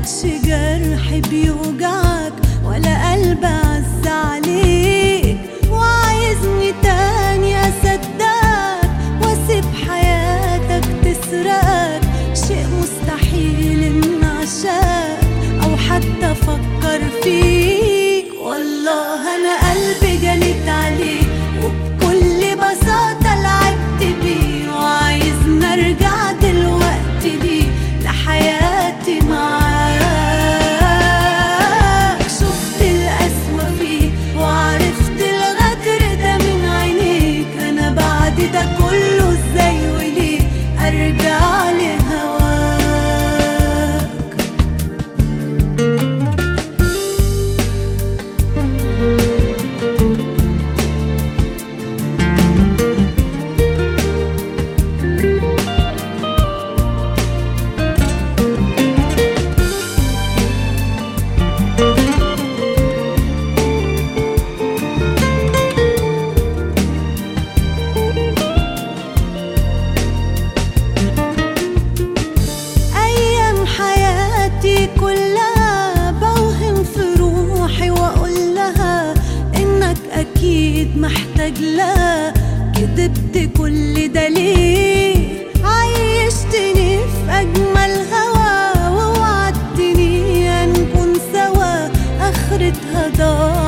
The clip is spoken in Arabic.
كانتش جرح بيوجعك ولا قلب عز عليك وعايزني تاني أصدقك وأسيب حياتك تسرقك شيء مستحيل ان عشاك أو حتى أفكر فيك. والله أنا قلبي سبت كل ده ليه عيشتني في أجمل هوا ووعدتني هنكون سوا. آخرتها دار